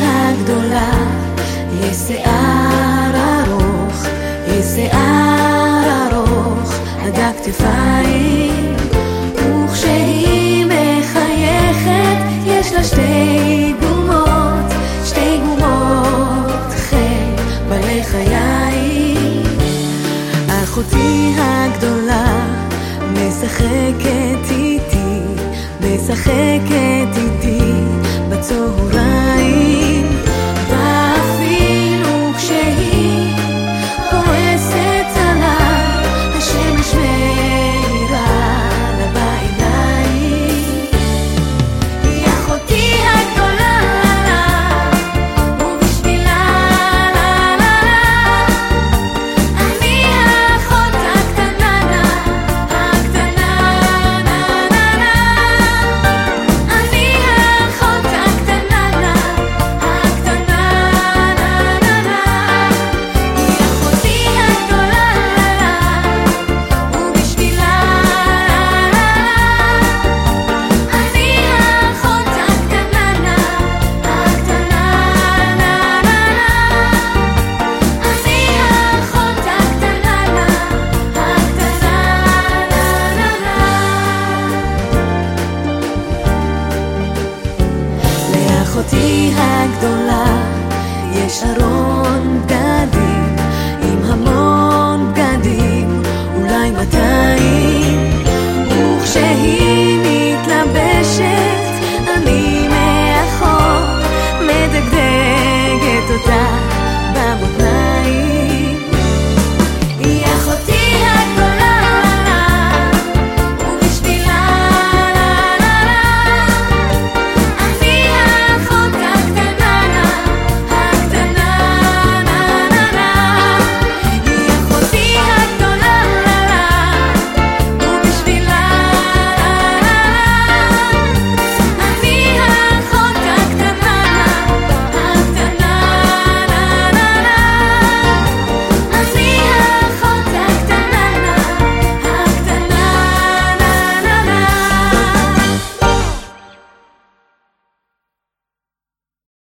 הגדולה, יש שיער ארוך, יש שיער ארוך, עד הכתפיים, וכשהיא מחייכת, יש לה שתי גומות, שתי גומות חן בלחיים. אחותי הגדולה משחקת איתי, משחקת איתי 走了 שלי הגדולה, יש ארון